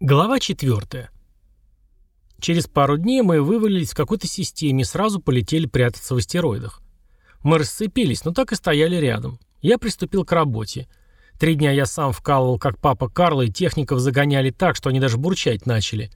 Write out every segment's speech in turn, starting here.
Глава 4. Через пару дней мы вывалились в какой-то системе и сразу полетели прятаться в астероидах. Мы расцепились, но так и стояли рядом. Я приступил к работе. Три дня я сам вкалывал, как папа Карла, и техников загоняли так, что они даже бурчать начали.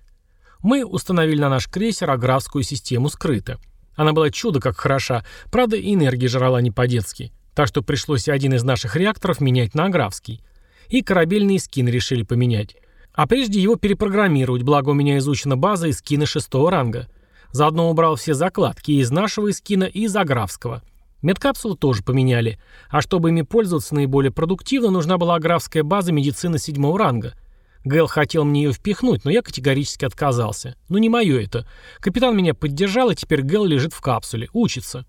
Мы установили на наш крейсер аграфскую систему скрыто. Она была чудо как хороша, правда и энергии жрала не по-детски. Так что пришлось один из наших реакторов менять на аграфский. И корабельные скины решили поменять. А прежде его перепрограммировать, благо у меня изучена база из скина шестого ранга. Заодно убрал все закладки из нашего скина, и из аграфского. Медкапсулу тоже поменяли. А чтобы ими пользоваться наиболее продуктивно, нужна была аграфская база медицины седьмого ранга. Гэл хотел мне ее впихнуть, но я категорически отказался. Ну не мое это. Капитан меня поддержал, и теперь Гэл лежит в капсуле, учится.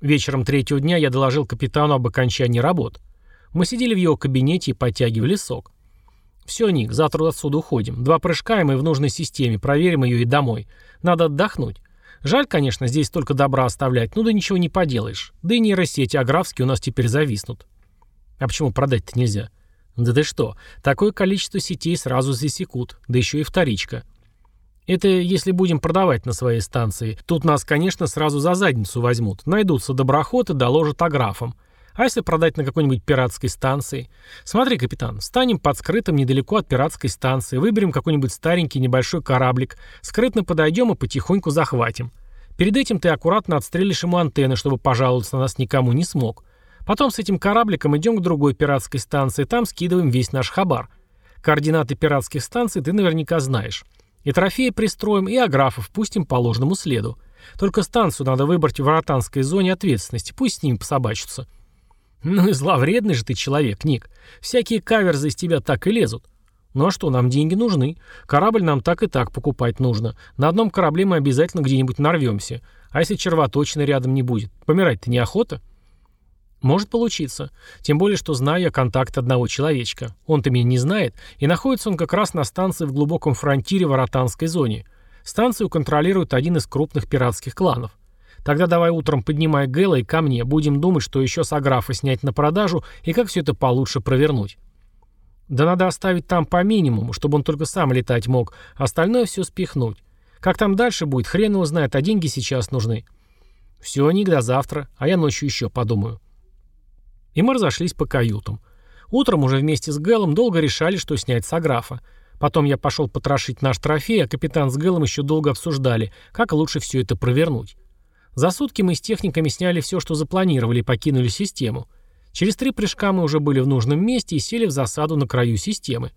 Вечером третьего дня я доложил капитану об окончании работ. Мы сидели в его кабинете и подтягивали сок. «Все, Ник, завтра отсюда уходим. Два прыжка, и мы в нужной системе. Проверим ее и домой. Надо отдохнуть. Жаль, конечно, здесь только добра оставлять, ну да ничего не поделаешь. Да и нейросети аграфские у нас теперь зависнут». «А почему продать-то нельзя?» «Да ты что, такое количество сетей сразу засекут, да еще и вторичка». «Это если будем продавать на своей станции. Тут нас, конечно, сразу за задницу возьмут. Найдутся доброходы, доложат аграфам. А если продать на какой-нибудь пиратской станции? Смотри, капитан, станем под скрытым недалеко от пиратской станции, выберем какой-нибудь старенький небольшой кораблик, скрытно подойдем и потихоньку захватим. Перед этим ты аккуратно отстрелишь ему антенны, чтобы пожаловаться на нас никому не смог. Потом с этим корабликом идем к другой пиратской станции, там скидываем весь наш хабар. Координаты пиратских станций ты наверняка знаешь. И трофеи пристроим, и аграфов пустим по ложному следу. Только станцию надо выбрать в ротанской зоне ответственности, пусть с ними пособачатся. «Ну и зловредный же ты человек, Ник. Всякие каверзы из тебя так и лезут. Ну а что, нам деньги нужны. Корабль нам так и так покупать нужно. На одном корабле мы обязательно где-нибудь нарвемся. А если червоточины рядом не будет? Помирать-то неохота?» Может получиться. Тем более, что знаю я контакт одного человечка. Он-то меня не знает, и находится он как раз на станции в глубоком фронтире в Аратанской зоне. Станцию контролирует один из крупных пиратских кланов. Тогда давай утром поднимай Гэла и ко мне, будем думать, что еще с Аграфа снять на продажу и как все это получше провернуть. Да надо оставить там по минимуму, чтобы он только сам летать мог, остальное все спихнуть. Как там дальше будет, хрен его знает, а деньги сейчас нужны. Все, Ник, до завтра, а я ночью еще подумаю. И мы разошлись по каютам. Утром уже вместе с Гэлом долго решали, что снять с Аграфа. Потом я пошел потрошить наш трофей, а капитан с Гэлом еще долго обсуждали, как лучше все это провернуть. За сутки мы с техниками сняли все, что запланировали, и покинули систему. Через три прыжка мы уже были в нужном месте и сели в засаду на краю системы.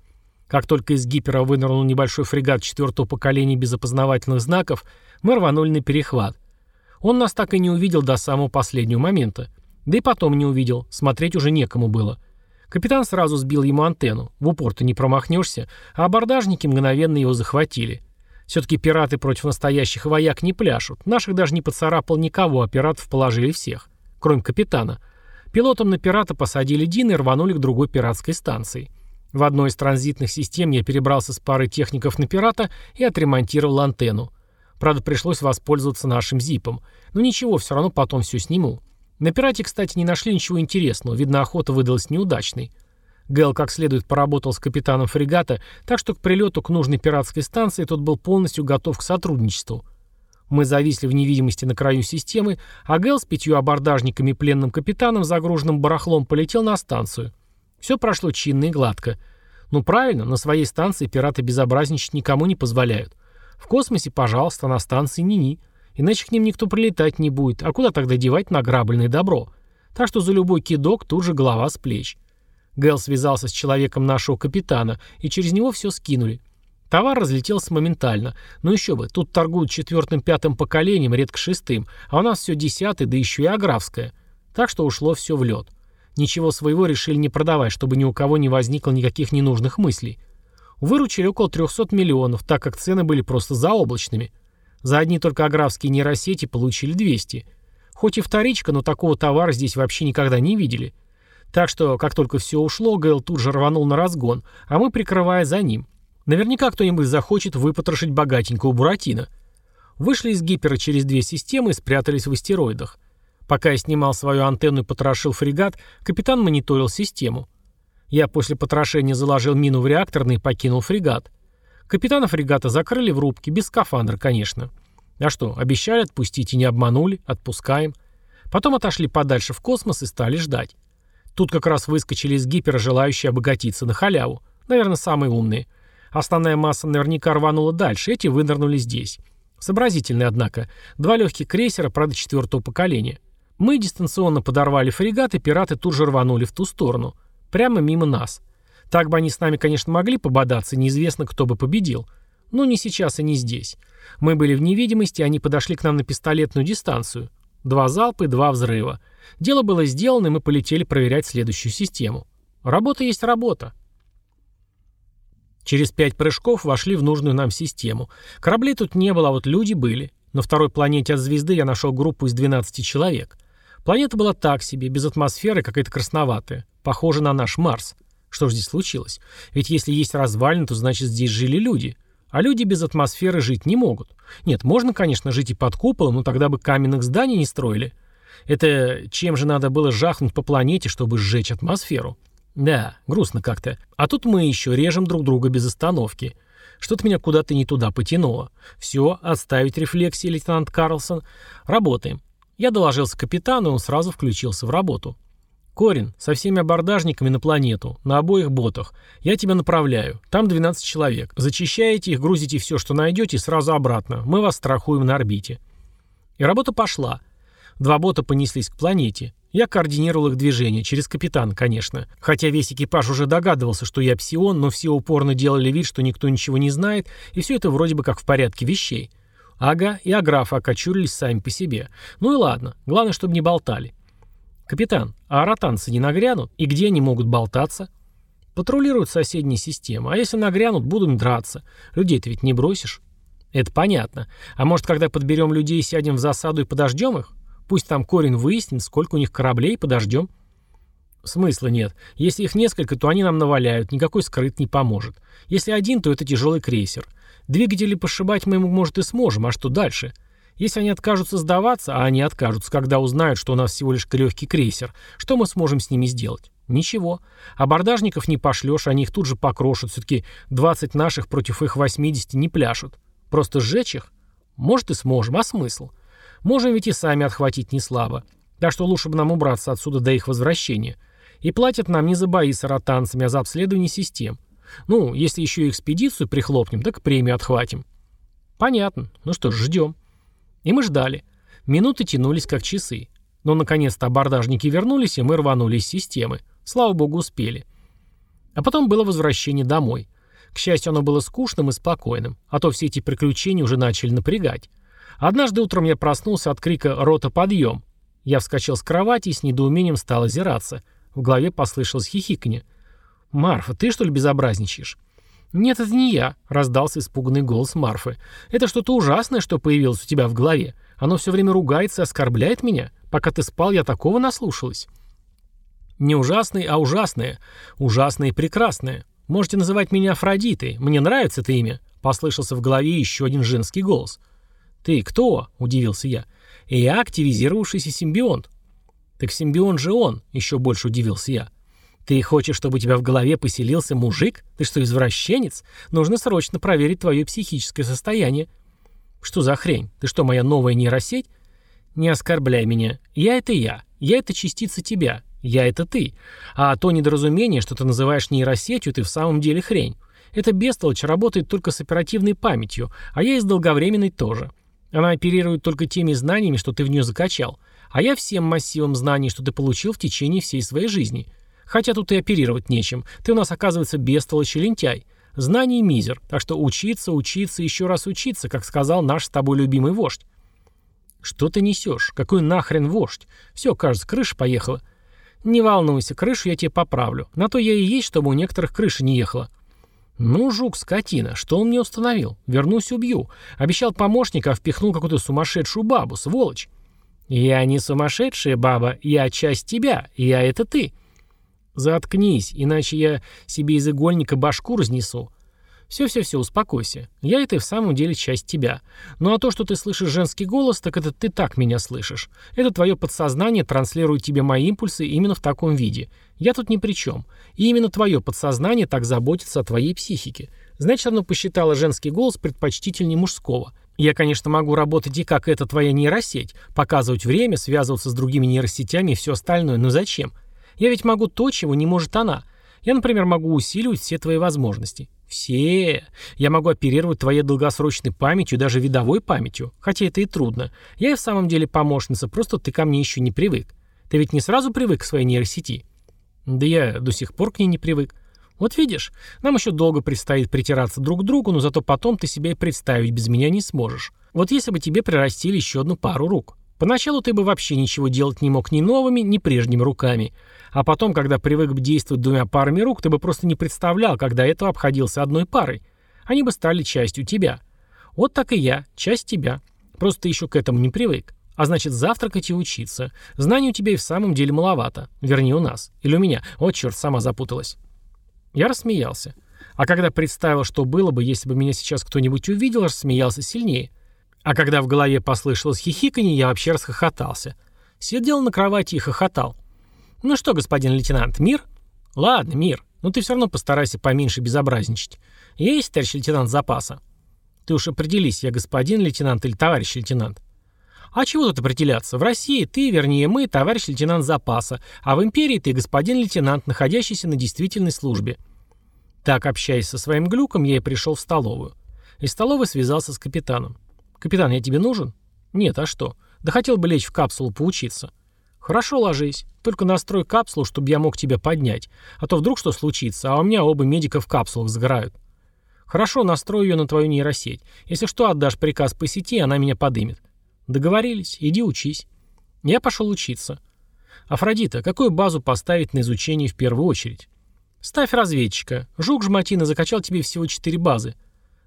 Как только из гипера вынырнул небольшой фрегат четвертого поколения без опознавательных знаков, мы рванули на перехват. Он нас так и не увидел до самого последнего момента. Да и потом не увидел, смотреть уже некому было. Капитан сразу сбил ему антенну, в упор-то не промахнешься, а абордажники мгновенно его захватили. Все-таки пираты против настоящих вояк не пляшут. Наших даже не поцарапал никого, а пиратов положили всех. Кроме капитана. Пилотом на пирата посадили Дин и рванули к другой пиратской станции. В одной из транзитных систем я перебрался с парой техников на пирата и отремонтировал антенну. Правда, пришлось воспользоваться нашим зипом. Но ничего, все равно потом все сниму. На пирате, кстати, не нашли ничего интересного. Видно, охота выдалась неудачной. Гэл как следует поработал с капитаном фрегата, так что к прилету к нужной пиратской станции тот был полностью готов к сотрудничеству. Мы зависли в невидимости на краю системы, а Гэл с пятью абордажниками и пленным капитаном, загруженным барахлом, полетел на станцию. Все прошло чинно и гладко. Ну правильно, на своей станции пираты безобразничать никому не позволяют. В космосе, пожалуйста, на станции ни-ни. Иначе к ним никто прилетать не будет, а куда тогда девать награбленное добро? Так что за любой кидок тут же голова с плеч. Гэл связался с человеком нашего капитана, и через него все скинули. Товар разлетелся моментально. Ну еще бы, тут торгуют четвертым-пятым поколением, редко шестым, а у нас все десятый, да еще и аграфское. Так что ушло все в лед. Ничего своего решили не продавать, чтобы ни у кого не возникло никаких ненужных мыслей. Выручили около 300 миллионов, так как цены были просто заоблачными. За одни только аграфские нейросети получили 200. Хоть и вторичка, но такого товара здесь вообще никогда не видели. Так что, как только все ушло, Гэл тут же рванул на разгон, а мы прикрывая за ним. Наверняка кто-нибудь захочет выпотрошить богатенького Буратино. Вышли из гипера через две системы и спрятались в астероидах. Пока я снимал свою антенну и потрошил фрегат, капитан мониторил систему. Я после потрошения заложил мину в реакторный и покинул фрегат. Капитана фрегата закрыли в рубке, без скафандра, конечно. А что, обещали отпустить и не обманули, отпускаем. Потом отошли подальше в космос и стали ждать. Тут как раз выскочили из гипера желающие обогатиться на халяву. Наверное, самые умные. Основная масса наверняка рванула дальше, эти вынырнули здесь. Сообразительные, однако. Два легких крейсера, правда, четвертого поколения. Мы дистанционно подорвали фрегат, и пираты тут же рванули в ту сторону. Прямо мимо нас. Так бы они с нами, конечно, могли пободаться, неизвестно, кто бы победил. Но не сейчас и не здесь. Мы были в невидимости, они подошли к нам на пистолетную дистанцию. Два залпа и два взрыва. Дело было сделано, и мы полетели проверять следующую систему. Работа есть работа. Через пять прыжков вошли в нужную нам систему. Кораблей тут не было, а вот люди были. На второй планете от звезды я нашел группу из 12 человек. Планета была так себе, без атмосферы, какая-то красноватая. Похожа на наш Марс. Что же здесь случилось? Ведь если есть развалины, то значит здесь жили люди. А люди без атмосферы жить не могут. Нет, можно, конечно, жить и под куполом, но тогда бы каменных зданий не строили. Это чем же надо было жахнуть по планете, чтобы сжечь атмосферу? Да, грустно как-то. А тут мы еще режем друг друга без остановки. Что-то меня куда-то не туда потянуло. Все, отставить рефлексии, лейтенант Карлсон. Работаем. Я доложился капитану, и он сразу включился в работу. «Корин, со всеми абордажниками на планету, на обоих ботах. Я тебя направляю. Там 12 человек. Зачищаете их, грузите все, что найдете, сразу обратно. Мы вас страхуем на орбите». И работа пошла. Два бота понеслись к планете. Я координировал их движение, через капитана, конечно. Хотя весь экипаж уже догадывался, что я псион, но все упорно делали вид, что никто ничего не знает, и все это вроде бы как в порядке вещей. Ага, и аграфы окочурились сами по себе. Ну и ладно, главное, чтобы не болтали. «Капитан, а аратанцы не нагрянут? И где они могут болтаться?» «Патрулируют соседние системы. А если нагрянут, будем драться. Людей-то ведь не бросишь». «Это понятно. А может, когда подберем людей, сядем в засаду и подождем их? Пусть там корень выяснит, сколько у них кораблей, подождем». Смысла нет. Если их несколько, то они нам наваляют, никакой скрыт не поможет. Если один, то это тяжелый крейсер. Двигатели пошибать мы ему, может, и сможем, а что дальше?» Если они откажутся сдаваться, а они откажутся, когда узнают, что у нас всего лишь легкий крейсер, что мы сможем с ними сделать? Ничего. Абордажников не пошлешь, они их тут же покрошат. Все-таки 20 наших против их 80 не пляшут. Просто сжечь их? Может и сможем, а смысл? Можем ведь и сами отхватить не слабо. Так что лучше бы нам убраться отсюда до их возвращения. И платят нам не за бои с аратанцами, а за обследование систем. Ну, если еще и экспедицию прихлопнем, так премию отхватим. Понятно. Ну что ж, ждем. И мы ждали. Минуты тянулись как часы. Но наконец-то абордажники вернулись, и мы рванули из системы. Слава богу, успели. А потом было возвращение домой. К счастью, оно было скучным и спокойным, а то все эти приключения уже начали напрягать. Однажды утром я проснулся от крика «Рота, подъем!». Я вскочил с кровати и с недоумением стал озираться. В голове послышалось хихиканье. «Марфа, ты что ли безобразничаешь?» «Нет, это не я», — раздался испуганный голос Марфы. «Это что-то ужасное, что появилось у тебя в голове. Оно все время ругается и оскорбляет меня. Пока ты спал, я такого наслушалась». «Не ужасный, а ужасное. Ужасное и прекрасное. Можете называть меня Афродитой. Мне нравится это имя», — послышался в голове еще один женский голос. «Ты кто?» — удивился я. «Я активизировавшийся симбионт». «Так симбион же он», — еще больше удивился я. «Ты хочешь, чтобы у тебя в голове поселился мужик? Ты что, извращенец? Нужно срочно проверить твое психическое состояние». «Что за хрень? Ты что, моя новая нейросеть?» «Не оскорбляй меня. Я — это я. Я — это частица тебя. Я — это ты. А то недоразумение, что ты называешь нейросетью, ты в самом деле хрень. Эта бестолочь работает только с оперативной памятью, а я и с долговременной тоже. Она оперирует только теми знаниями, что ты в нее закачал, а я всем массивом знаний, что ты получил в течение всей своей жизни. Хотя тут и оперировать нечем. Ты у нас, оказывается, бестолочь и лентяй. Знаний мизер, так что учиться, учиться, еще раз учиться, как сказал наш с тобой любимый вождь. Что ты несешь? Какой нахрен вождь? Все, кажется, крыша поехала. Не волнуйся, крышу я тебе поправлю. На то я и есть, чтобы у некоторых крыша не ехала. Ну, жук, скотина, что он мне установил? Вернусь, убью. Обещал помощника, а впихнул какую-то сумасшедшую бабу, сволочь. Я не сумасшедшая баба, я часть тебя, я это ты. «Заткнись, иначе я себе из игольника башку разнесу». «Все-все-все, успокойся. Я это и в самом деле часть тебя. Ну а то, что ты слышишь женский голос, так это ты так меня слышишь. Это твое подсознание транслирует тебе мои импульсы именно в таком виде. Я тут ни при чем. И именно твое подсознание так заботится о твоей психике. Значит, оно посчитало женский голос предпочтительнее мужского. Я, конечно, могу работать и как эта твоя нейросеть, показывать время, связываться с другими нейросетями и все остальное, но зачем? Я ведь могу то, чего не может она. Я, например, могу усиливать все твои возможности. Все. Я могу оперировать твоей долгосрочной памятью, даже видовой памятью, хотя это и трудно. Я и в самом деле помощница, просто ты ко мне еще не привык. Ты ведь не сразу привык к своей нейросети? Да я до сих пор к ней не привык. Вот видишь, нам еще долго предстоит притираться друг к другу, но зато потом ты себя и представить без меня не сможешь. Вот если бы тебе прирастили еще одну пару рук. Поначалу ты бы вообще ничего делать не мог ни новыми, ни прежними руками. А потом, когда привык бы действовать двумя парами рук, ты бы просто не представлял, когда этого обходился одной парой. Они бы стали частью тебя. Вот так и я, часть тебя. Просто ты еще к этому не привык. А значит, завтракать и учиться. Знаний у тебя и в самом деле маловато. Вернее, у нас. Или у меня. Вот черт, сама запуталась. Я рассмеялся. А когда представил, что было бы, если бы меня сейчас кто-нибудь увидел, рассмеялся сильнее. А когда в голове послышалось хихиканье, я вообще расхохотался. Сидел на кровати и хохотал. «Ну что, господин лейтенант, мир?» «Ладно, мир. Но ты все равно постарайся поменьше безобразничать. Есть, товарищ лейтенант, запаса?» «Ты уж определись, я господин лейтенант или товарищ лейтенант?» «А чего тут определяться? В России ты, вернее мы, товарищ лейтенант запаса, а в империи ты господин лейтенант, находящийся на действительной службе». Так, общаясь со своим глюком, я и пришел в столовую. Из столовой связался с капитаном. «Капитан, я тебе нужен?» «Нет, а что? Да хотел бы лечь в капсулу поучиться». «Хорошо, ложись. Только настрой капсулу, чтобы я мог тебя поднять. А то вдруг что случится, а у меня оба медика в капсулах сгорают». «Хорошо, настрою ее на твою нейросеть. Если что, отдашь приказ по сети, она меня подымет». «Договорились. Иди учись». Я пошел учиться. «Афродита, какую базу поставить на изучение в первую очередь?» «Ставь разведчика. Жук Жматина закачал тебе всего четыре базы».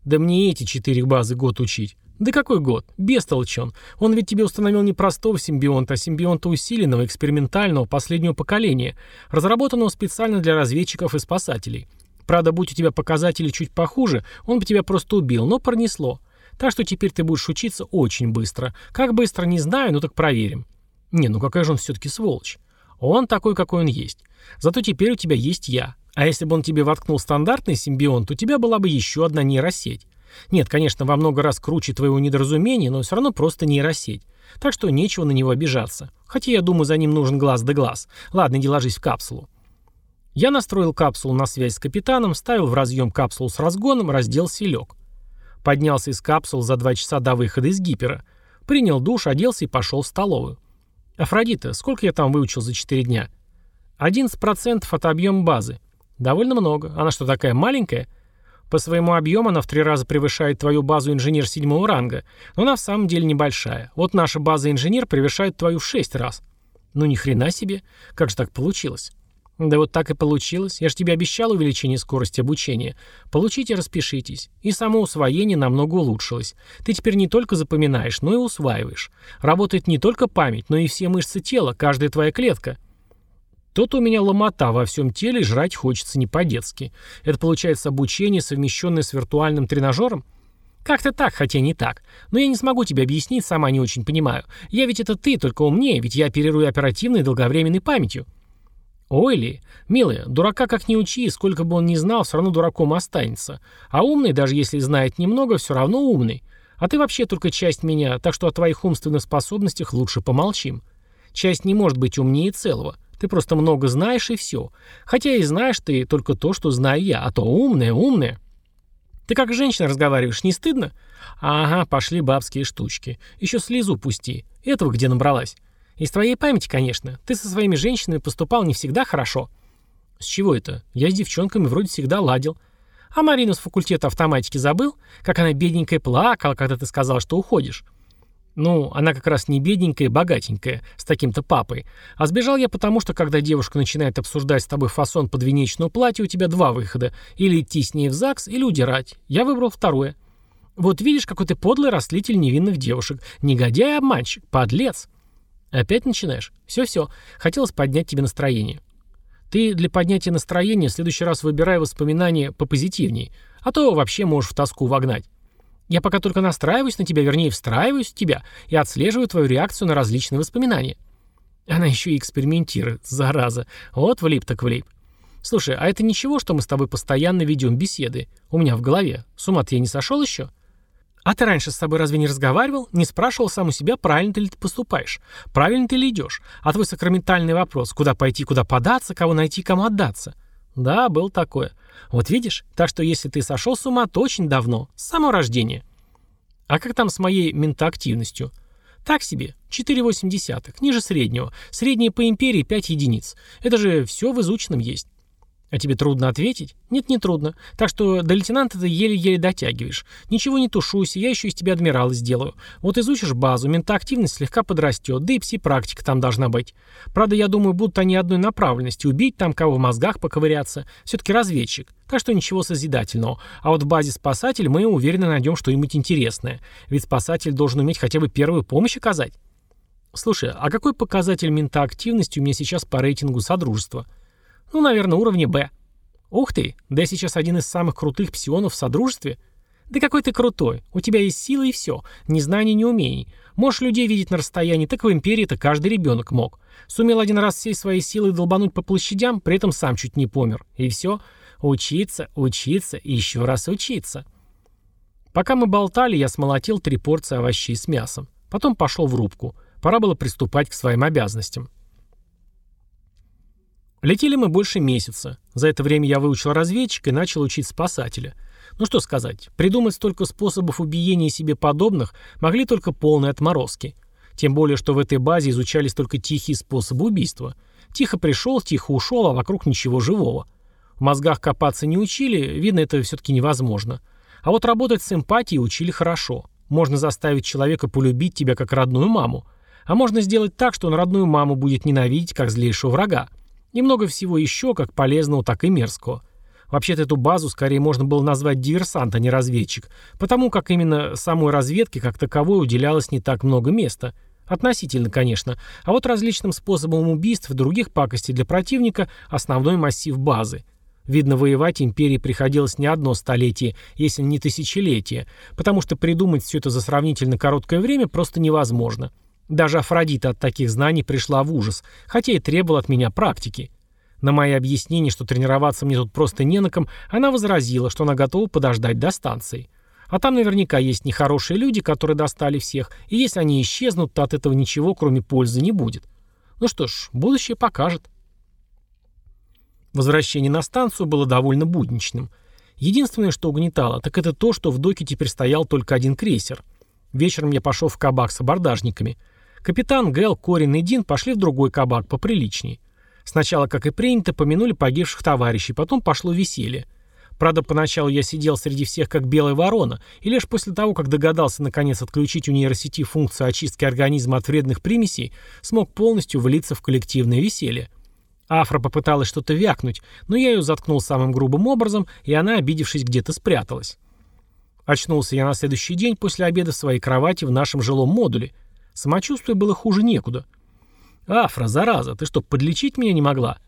«Да мне эти четыре базы год учить». «Да какой год? Бестолочь он. Ведь тебе установил не простого симбионта, а симбионта усиленного, экспериментального, последнего поколения, разработанного специально для разведчиков и спасателей. Правда, будь у тебя показатели чуть похуже, он бы тебя просто убил, но пронесло. Так что теперь ты будешь учиться очень быстро. Как быстро, не знаю, но так проверим». «Не, ну какая же он все-таки сволочь. Он такой, какой он есть. Зато теперь у тебя есть я. А если бы он тебе воткнул стандартный симбион, то у тебя была бы еще одна нейросеть. Нет, конечно, во много раз круче твоего недоразумения, но все равно просто нейросеть. Так что нечего на него обижаться. Хотя я думаю, за ним нужен глаз да глаз. Ладно, иди ложись в капсулу. Я настроил капсулу на связь с капитаном, ставил в разъем капсулу с разгоном, разделся и лег. Поднялся из капсул за два часа до выхода из гипера. Принял душ, оделся и пошел в столовую. Афродита, сколько я там выучил за 4 дня? 11% от объема базы. Довольно много. Она что, такая маленькая? По своему объему она в три раза превышает твою базу инженер седьмого ранга, но она в самом деле небольшая. Вот наша база инженер превышает твою в шесть раз. Ну ни хрена себе. Как же так получилось? Да вот так и получилось. Я же тебе обещал увеличение скорости обучения. Получите, распишитесь. И само усвоение намного улучшилось. Ты теперь не только запоминаешь, но и усваиваешь. Работает не только память, но и все мышцы тела, каждая твоя клетка. Тут у меня ломота во всем теле, жрать хочется не по-детски. Это получается обучение, совмещенное с виртуальным тренажером? Как-то так, хотя не так. Но я не смогу тебе объяснить, сама не очень понимаю. Я ведь это ты, только умнее, ведь я оперирую оперативной долговременной памятью. Ой ли, милая, дурака как ни учи, сколько бы он ни знал, все равно дураком останется. А умный, даже если знает немного, все равно умный. А ты вообще только часть меня, так что о твоих умственных способностях лучше помолчим. Часть не может быть умнее целого. Ты просто много знаешь и все. Хотя и знаешь ты только то, что знаю я, а то умная, умная. Ты как женщина разговариваешь, не стыдно? Ага, пошли бабские штучки. Еще слезу пусти. Этого где набралась? Из твоей памяти, конечно. Ты со своими женщинами поступал не всегда хорошо. С чего это? Я с девчонками вроде всегда ладил. А Марину с факультета автоматики забыл? Как она бедненькая плакала, когда ты сказал, что уходишь. Ну, она как раз не бедненькая, а богатенькая, с таким-то папой. А сбежал я потому, что когда девушка начинает обсуждать с тобой фасон подвенечного платья, у тебя два выхода. Или идти с ней в ЗАГС, или удирать. Я выбрал второе. Вот видишь, какой ты подлый растлитель невинных девушек. Негодяй обманщик, подлец. Опять начинаешь? Все-все. Хотелось поднять тебе настроение. Ты для поднятия настроения в следующий раз выбирай воспоминания попозитивнее, а то вообще можешь в тоску вогнать. Я пока только настраиваюсь на тебя, вернее, встраиваюсь в тебя и отслеживаю твою реакцию на различные воспоминания. Она еще и экспериментирует, зараза. Вот влип так влип. Слушай, а это ничего, что мы с тобой постоянно ведем беседы? У меня в голове. С ума я не сошел еще? А ты раньше с собой разве не разговаривал? Не спрашивал сам у себя, правильно ты ли ты поступаешь? Правильно ты ли идешь? А твой сакраментальный вопрос, куда пойти, куда податься, кого найти, кому отдаться? Да, был такое. Вот видишь? Так что если ты сошел с ума, то очень давно, с самого рождения. А как там с моей ментоактивностью? Так себе, 4,8, ниже среднего. Среднее по империи 5 единиц. Это же все в изученном есть. А тебе трудно ответить? Нет, не трудно. Так что до лейтенанта ты еле-еле дотягиваешь. Ничего не тушуйся, я еще из тебя адмирала сделаю. Вот изучишь базу, ментоактивность слегка подрастет, да и пси-практика там должна быть. Правда, я думаю, будут они одной направленности, убить там кого в мозгах поковыряться. Все-таки разведчик. Так что ничего созидательного. А вот в базе спасатель мы уверенно найдем что-нибудь интересное. Ведь спасатель должен уметь хотя бы первую помощь оказать. Слушай, а какой показатель ментоактивности у меня сейчас по рейтингу Содружества? Ну, наверное, уровня Б. Ух ты, да я сейчас один из самых крутых псионов в Содружестве. Да какой ты крутой. У тебя есть сила и все. Ни знаний, ни умений. Можешь людей видеть на расстоянии, так в Империи-то каждый ребенок мог. Сумел один раз всей своей силой долбануть по площадям, при этом сам чуть не помер. И все. Учиться, учиться и еще раз учиться. Пока мы болтали, я смолотил три порции овощей с мясом. Потом пошел в рубку. Пора было приступать к своим обязанностям. Летели мы больше месяца. За это время я выучил разведчика и начал учить спасателя. Ну что сказать, придумать столько способов убиения себе подобных могли только полные отморозки. Тем более, что в этой базе изучались только тихие способы убийства. Тихо пришел, тихо ушел, а вокруг ничего живого. В мозгах копаться не учили, видно, это все-таки невозможно. А вот работать с эмпатией учили хорошо. Можно заставить человека полюбить тебя как родную маму. А можно сделать так, что он родную маму будет ненавидеть как злейшего врага. И много всего еще, как полезного, так и мерзкого. Вообще-то эту базу скорее можно было назвать диверсант, а не разведчик, потому как именно самой разведке как таковой уделялось не так много места. Относительно, конечно. А вот различным способам убийств и других пакостей для противника основной массив базы. Видно, воевать империи приходилось не одно столетие, если не тысячелетие, потому что придумать все это за сравнительно короткое время просто невозможно. Даже Афродита от таких знаний пришла в ужас, хотя и требовала от меня практики. На мои объяснения, что тренироваться мне тут просто не на ком, она возразила, что она готова подождать до станции. А там наверняка есть нехорошие люди, которые достали всех, и если они исчезнут, то от этого ничего, кроме пользы, не будет. Ну что ж, будущее покажет. Возвращение на станцию было довольно будничным. Единственное, что угнетало, так это то, что в доке теперь стоял только один крейсер. Вечером я пошел в кабак с абордажниками – Капитан, Гэл, Корин и Дин пошли в другой кабак поприличней. Сначала, как и принято, помянули погибших товарищей, потом пошло веселье. Правда, поначалу я сидел среди всех как белая ворона, и лишь после того, как догадался наконец отключить у нейросети функцию очистки организма от вредных примесей, смог полностью влиться в коллективное веселье. Афра попыталась что-то вякнуть, но я ее заткнул самым грубым образом, и она, обидевшись, где-то спряталась. Очнулся я на следующий день после обеда в своей кровати в нашем жилом модуле – Самочувствие было хуже некуда. «Афра, зараза, ты что, подлечить меня не могла?»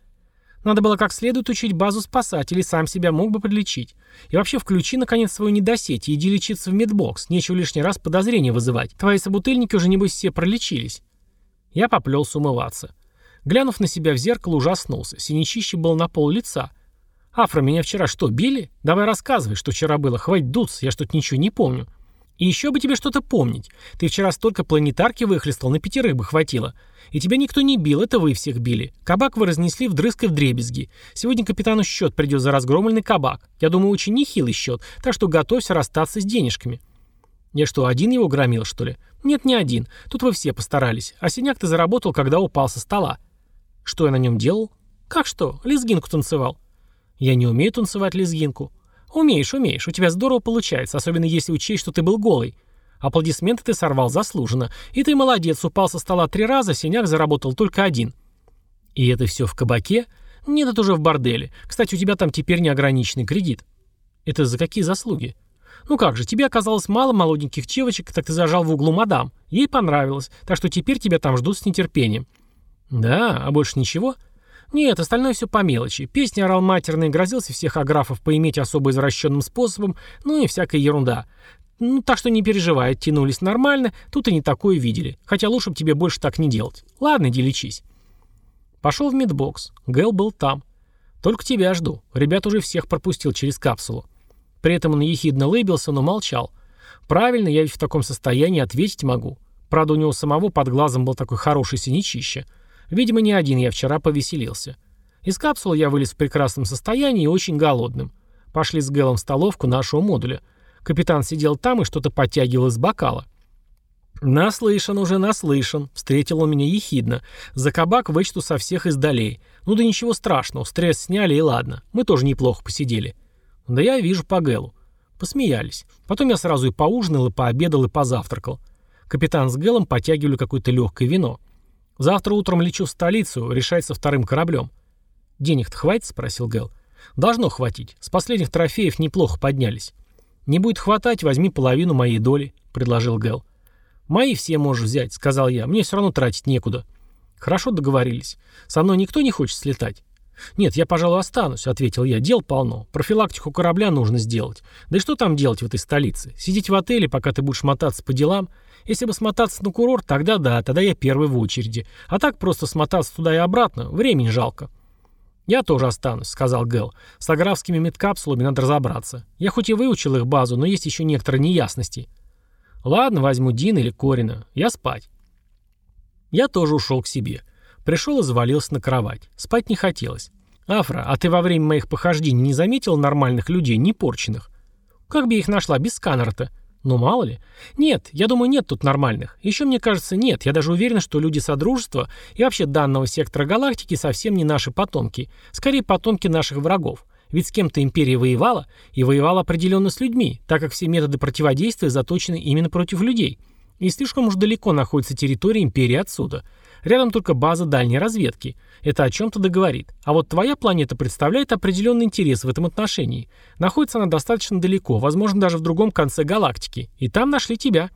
Надо было как следует учить базу спасателей, сам себя мог бы подлечить. И вообще включи, наконец, свою недосеть и иди лечиться в медбокс. Нечего лишний раз подозрения вызывать. Твои собутыльники уже, небось, все пролечились. Я поплелся умываться. Глянув на себя в зеркало, ужаснулся. Синячище было на пол лица. «Афра, меня вчера что, били? Давай рассказывай, что вчера было. Хватит дуться, я что-то ничего не помню». И еще бы тебе что-то помнить. Ты вчера столько планетарки выхлестал, на пятерых бы хватило. И тебя никто не бил, это вы всех били. Кабак вы разнесли вдрызг и вдребезги. Сегодня капитану счет придет за разгромленный кабак. Я думаю, очень нехилый счет, так что готовься расстаться с денежками. Я что, один его громил, что ли? Нет, не один. Тут вы все постарались. А синяк ты заработал, когда упал со стола. Что я на нем делал? Как что? Лезгинку танцевал. Я не умею танцевать лезгинку. «Умеешь, умеешь. У тебя здорово получается, особенно если учесть, что ты был голый. Аплодисменты ты сорвал заслуженно. И ты молодец, упал со стола три раза, синяк заработал только один». «И это все в кабаке?» «Нет, это уже в борделе. Кстати, у тебя там теперь неограниченный кредит». «Это за какие заслуги?» «Ну как же, тебе оказалось мало молоденьких девочек, так ты зажал в углу мадам. Ей понравилось, так что теперь тебя там ждут с нетерпением». «Да, а больше ничего?» Нет, остальное все по мелочи. Песни орал матерный, грозился всех аграфов поиметь особо извращенным способом, ну и всякая ерунда. Ну, так что не переживай, тянулись нормально, тут и не такое видели. Хотя лучше бы тебе больше так не делать. Ладно, иди лечись. Пошел в медбокс. Гэл был там. Только тебя жду. Ребят уже всех пропустил через капсулу. При этом он ехидно лыбился, но молчал. Правильно, я ведь в таком состоянии ответить могу. Правда, у него самого под глазом был такой хороший синячище. Видимо, не один я вчера повеселился. Из капсулы я вылез в прекрасном состоянии и очень голодным. Пошли с Гэлом в столовку нашего модуля. Капитан сидел там и что-то подтягивал из бокала. «Наслышан уже, наслышан», — встретил он меня ехидно. «За кабак вычту со всех издалей. Ну да ничего страшного, стресс сняли и ладно. Мы тоже неплохо посидели». «Да я вижу по Гэлу». Посмеялись. Потом я сразу и поужинал, и пообедал, и позавтракал. Капитан с Гэлом потягивали какое-то легкое вино. «Завтра утром лечу в столицу, решается вторым кораблем». «Денег-то хватит?» — спросил Гэл. «Должно хватить. С последних трофеев неплохо поднялись». «Не будет хватать, возьми половину моей доли», — предложил Гэл. «Мои все можешь взять», — сказал я. «Мне все равно тратить некуда». «Хорошо договорились. Со мной никто не хочет слетать?» «Нет, я, пожалуй, останусь», — ответил я. «Дел полно. Профилактику корабля нужно сделать. Да и что там делать в этой столице? Сидеть в отеле, пока ты будешь мотаться по делам? Если бы смотаться на курорт, тогда да, тогда я первый в очереди. А так просто смотаться туда и обратно. Времени жалко». «Я тоже останусь», — сказал Гэл. «С аграфскими медкапсулами надо разобраться. Я хоть и выучил их базу, но есть еще некоторые неясности». «Ладно, возьму Дина или Корина. Я спать». Я тоже ушел к себе. Пришел и завалился на кровать. Спать не хотелось. «Афра, а ты во время моих похождений не заметил нормальных людей, не порченных? Как бы я их нашла без сканера-то?» Ну, мало ли. Нет, я думаю, нет тут нормальных. Еще мне кажется, нет. Я даже уверен, что люди Содружества и вообще данного сектора галактики совсем не наши потомки. Скорее, потомки наших врагов. Ведь с кем-то империя воевала, и воевала определенно с людьми, так как все методы противодействия заточены именно против людей. И слишком уж далеко находится территория империи отсюда. Рядом только база дальней разведки. Это о чем-то договорит. А вот твоя планета представляет определенный интерес в этом отношении. Находится она достаточно далеко, возможно, даже в другом конце галактики. И там нашли тебя.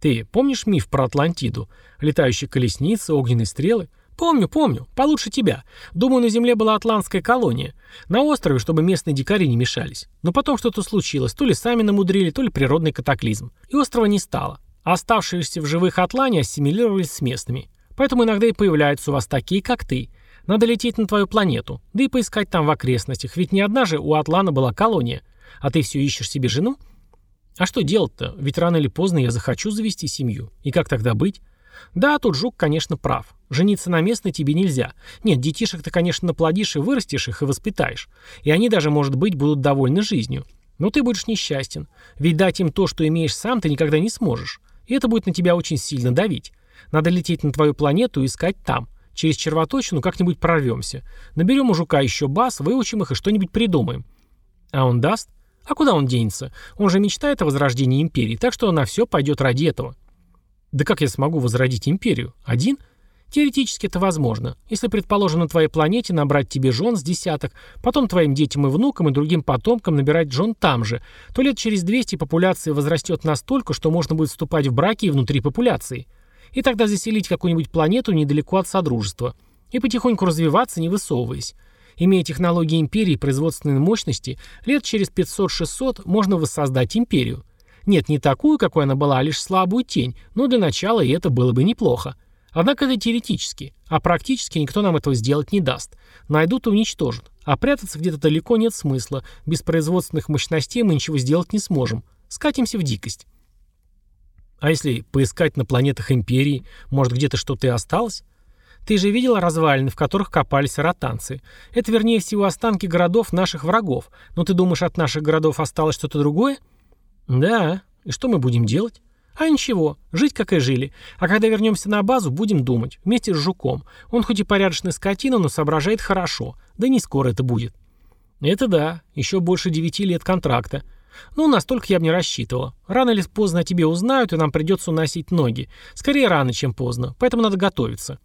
Ты помнишь миф про Атлантиду? Летающие колесницы, огненные стрелы? Помню, помню. Получше тебя. Думаю, на Земле была атлантская колония. На острове, чтобы местные дикари не мешались. Но потом что-то случилось. То ли сами намудрили, то ли природный катаклизм. И острова не стало. Оставшиеся в живых атлане ассимилировались с местными. Поэтому иногда и появляются у вас такие, как ты. Надо лететь на твою планету, да и поискать там в окрестностях, ведь не одна же у Атлана была колония. А ты все ищешь себе жену? А что делать-то? Ведь рано или поздно я захочу завести семью. И как тогда быть? Да, тут Жук, конечно, прав. Жениться на местной тебе нельзя. Нет, детишек ты, конечно, наплодишь и вырастешь их, и воспитаешь. И они даже, может быть, будут довольны жизнью. Но ты будешь несчастен. Ведь дать им то, что имеешь сам, ты никогда не сможешь. И это будет на тебя очень сильно давить. Надо лететь на твою планету и искать там. Через червоточину как-нибудь прорвемся. Наберем у жука еще баз, выучим их и что-нибудь придумаем. А он даст? А куда он денется? Он же мечтает о возрождении империи, так что на все пойдет ради этого. Да как я смогу возродить империю? Один? Теоретически это возможно. Если, предположим, на твоей планете набрать тебе жен с десяток, потом твоим детям и внукам и другим потомкам набирать жен там же, то лет через 200 популяция возрастет настолько, что можно будет вступать в браки и внутри популяции – и тогда заселить какую-нибудь планету недалеко от Содружества и потихоньку развиваться, не высовываясь. Имея технологии империи и производственной мощности, лет через 500-600 можно воссоздать империю. Нет, не такую, какой она была, а лишь слабую тень, но для начала и это было бы неплохо. Однако это теоретически, а практически никто нам этого сделать не даст. Найдут и уничтожат. А прятаться где-то далеко нет смысла. Без производственных мощностей мы ничего сделать не сможем. Скатимся в дикость. А если поискать на планетах Империи, может где-то что-то и осталось? Ты же видела развалины, в которых копались ротанцы. Это, вернее всего, останки городов наших врагов. Но ты думаешь, от наших городов осталось что-то другое? Да. И что мы будем делать? А ничего, жить как и жили. А когда вернемся на базу, будем думать. Вместе с Жуком. Он хоть и порядочный скотина, но соображает хорошо. Да не скоро это будет. Это да. Еще больше девяти лет контракта. Ну, настолько я бы не рассчитывала. Рано или поздно о тебе узнают, и нам придется уносить ноги. Скорее рано, чем поздно. Поэтому надо готовиться.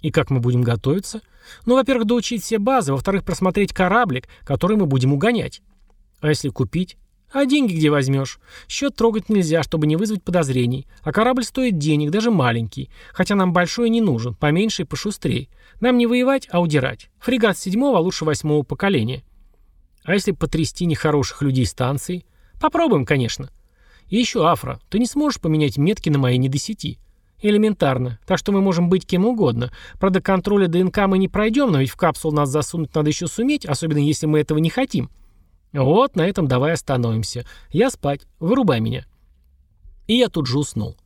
И как мы будем готовиться? Ну, во-первых, доучить все базы, во-вторых, просмотреть кораблик, который мы будем угонять. А если купить? А деньги где возьмешь? Счет трогать нельзя, чтобы не вызвать подозрений. А корабль стоит денег, даже маленький. Хотя нам большой не нужен, поменьше и пошустрее. Нам не воевать, а удирать. Фрегат седьмого, а лучше восьмого поколения. А если потрясти нехороших людей станции? Попробуем, конечно. И еще, Афра, ты не сможешь поменять метки на мои недосети? Элементарно. Так что мы можем быть кем угодно. Правда, контроля ДНК мы не пройдем, но ведь в капсулу нас засунуть надо еще суметь, особенно если мы этого не хотим. Вот на этом давай остановимся. Я спать. Вырубай меня. И я тут же уснул.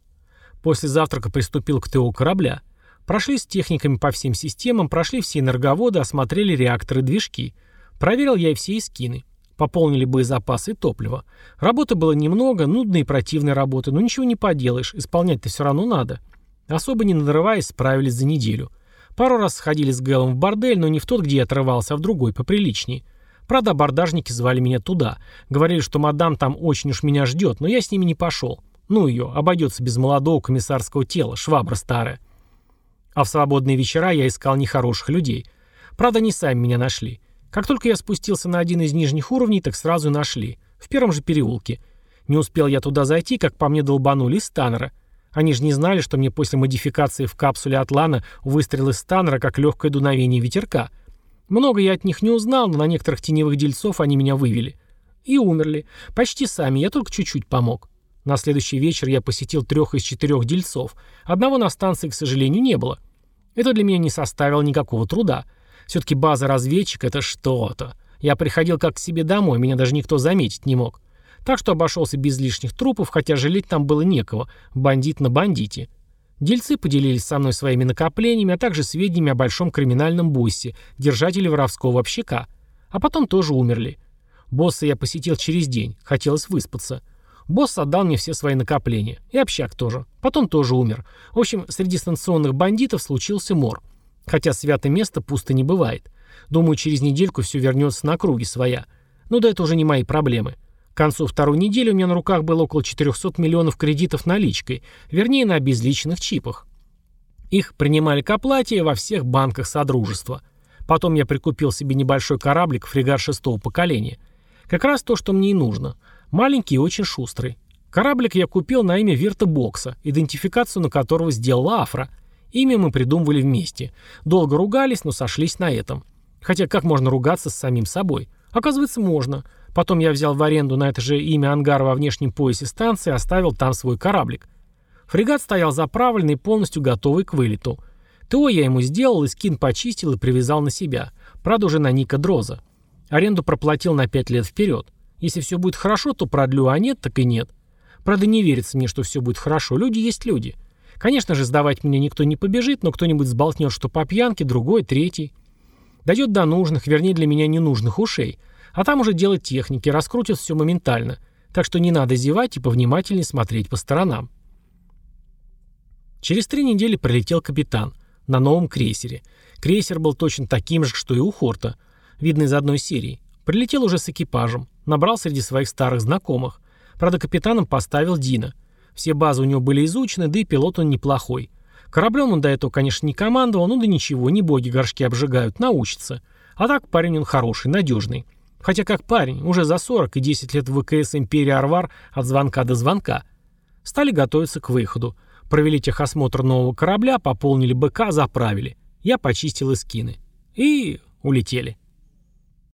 После завтрака приступил к ТО корабля. Прошли с техниками по всем системам, прошли все энерговоды, осмотрели реакторы движки. Проверил я и все эскины. Пополнили боезапасы и топливо. Работы было немного, нудной и противной работы, но ничего не поделаешь, исполнять-то все равно надо. Особо не надрываясь, справились за неделю. Пару раз сходили с Гэлом в бордель, но не в тот, где я отрывался, а в другой, поприличнее. Правда, абордажники звали меня туда. Говорили, что мадам там очень уж меня ждет, но я с ними не пошел. Ну ее, обойдется без молодого комиссарского тела, швабра старая. А в свободные вечера я искал нехороших людей. Правда, не сами меня нашли. Как только я спустился на один из нижних уровней, так сразу и нашли. В первом же переулке. Не успел я туда зайти, как по мне долбанули из Таннера. Они же не знали, что мне после модификации в капсуле Атлана выстрел из Таннера как легкое дуновение ветерка. Много я от них не узнал, но на некоторых теневых дельцов они меня вывели. И умерли. Почти сами, я только чуть-чуть помог. На следующий вечер я посетил трех из четырех дельцов. Одного на станции, к сожалению, не было. Это для меня не составило никакого труда. Все-таки база разведчик — это что-то. Я приходил как к себе домой, меня даже никто заметить не мог. Так что обошелся без лишних трупов, хотя жалеть там было некого. Бандит на бандите. Дельцы поделились со мной своими накоплениями, а также сведениями о большом криминальном боссе, держателе воровского общака. А потом тоже умерли. Босса я посетил через день, хотелось выспаться. Босс отдал мне все свои накопления. И общак тоже. Потом тоже умер. В общем, среди станционных бандитов случился мор. Хотя святое место пусто не бывает. Думаю, через недельку все вернется на круги своя. Но да это уже не мои проблемы. К концу второй недели у меня на руках было около 400 миллионов кредитов наличкой, вернее на обезличенных чипах. Их принимали к оплате во всех банках Содружества. Потом я прикупил себе небольшой кораблик фрегат шестого поколения. Как раз то, что мне и нужно. Маленький и очень шустрый. Кораблик я купил на имя Вирта Бокса, идентификацию на которого сделала Афра – Имя мы придумывали вместе. Долго ругались, но сошлись на этом. Хотя как можно ругаться с самим собой? Оказывается, можно. Потом я взял в аренду на это же имя ангар во внешнем поясе станции и оставил там свой кораблик. Фрегат стоял заправленный, полностью готовый к вылету. ТО я ему сделал, и скин почистил и привязал на себя. Правда, уже на Ника Дроза. Аренду проплатил на 5 лет вперед. Если все будет хорошо, то продлю, а нет, так и нет. Правда, не верится мне, что все будет хорошо. Люди есть люди. Конечно же, сдавать меня никто не побежит, но кто-нибудь сболтнет, что по пьянке, другой, третий. Дойдет до нужных, вернее для меня ненужных ушей. А там уже делать техники, раскрутят все моментально. Так что не надо зевать и повнимательнее смотреть по сторонам. Через три недели прилетел капитан на новом крейсере. Крейсер был точно таким же, что и у Хорта. Видно из одной серии. Прилетел уже с экипажем. Набрал среди своих старых знакомых. Правда, капитаном поставил Дина. Все базы у него были изучены, да и пилот он неплохой. Кораблем он до этого, конечно, не командовал, ну да ничего, не боги горшки обжигают, научится. А так парень он хороший, надежный. Хотя как парень, уже за 40 и 10 лет в ВКС Империи Арвар от звонка до звонка. Стали готовиться к выходу. Провели техосмотр нового корабля, пополнили БК, заправили. Я почистил эскины. И улетели.